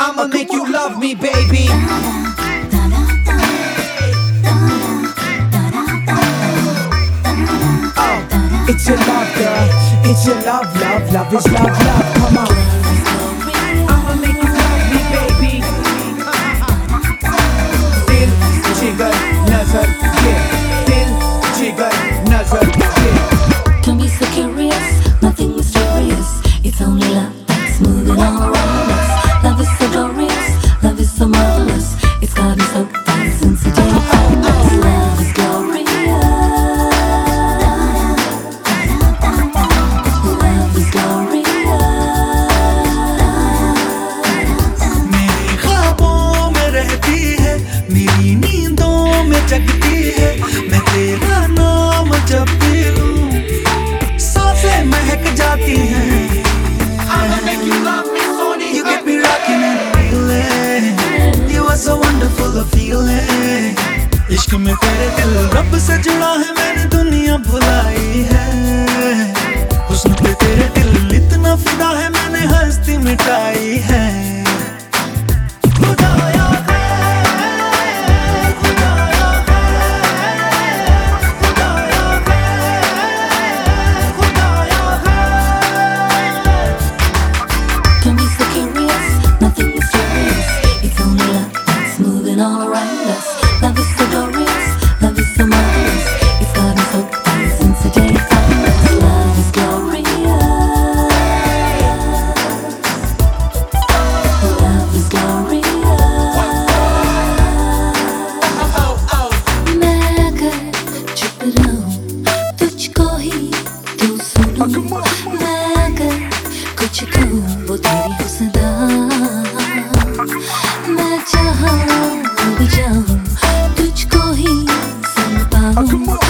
I'ma make you love me, baby. Oh, it's your love, girl. It's your love, love, love is love, love. Come on. I'ma make you love me, baby. Dil, jigar, nazar, ye. Dil, jigar, nazar, ye. Don't be so curious, nothing mysterious. It's only love that's moving all around. तेरा नाम जब लूँ साँसें महक जाती हैं you get me rocking and feeling You are so wonderful a feeling इश्क में तेरे दिल रब से जुड़ा है मैंने दुनिया भुलाई है हुस्न पे तेरे दिल इतना कुछ वो तेरी हो सदा मैं चाहा जाऊँ तुझको ही सुन पाऊँ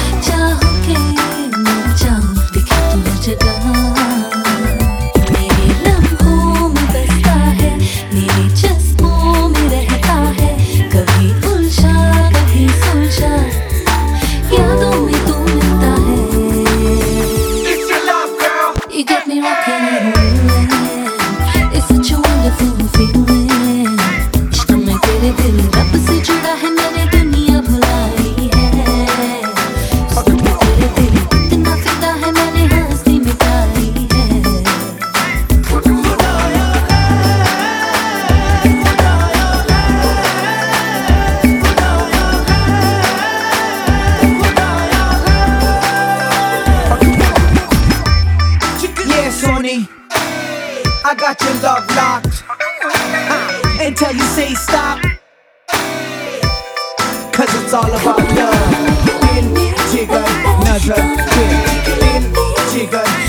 Until you say stop. Cause it's all about love. Dil jigar nazar dil. Dil jigar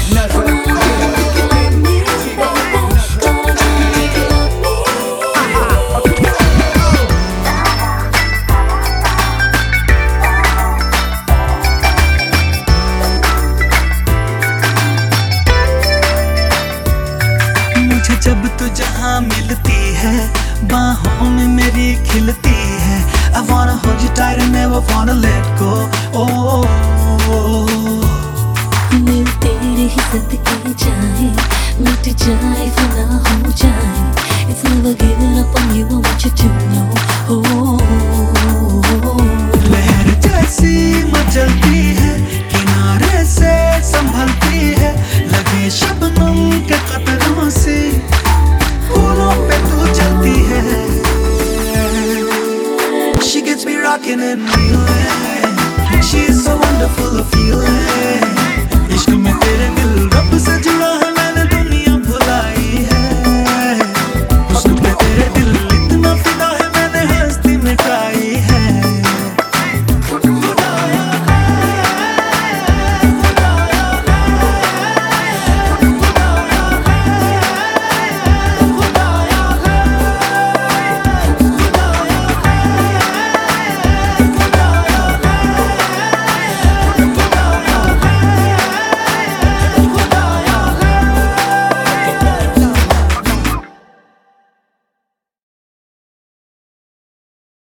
जब तू जहाँ मिलती है बाहों में मेरी खिलती है I wanna hold you tight and never wanna let go oh, मिल तेरे ही सदके जाए मिट जाए फना हो जाए It's never giving up on you I want you to rocking and reeling. she's so wonderful a feeling.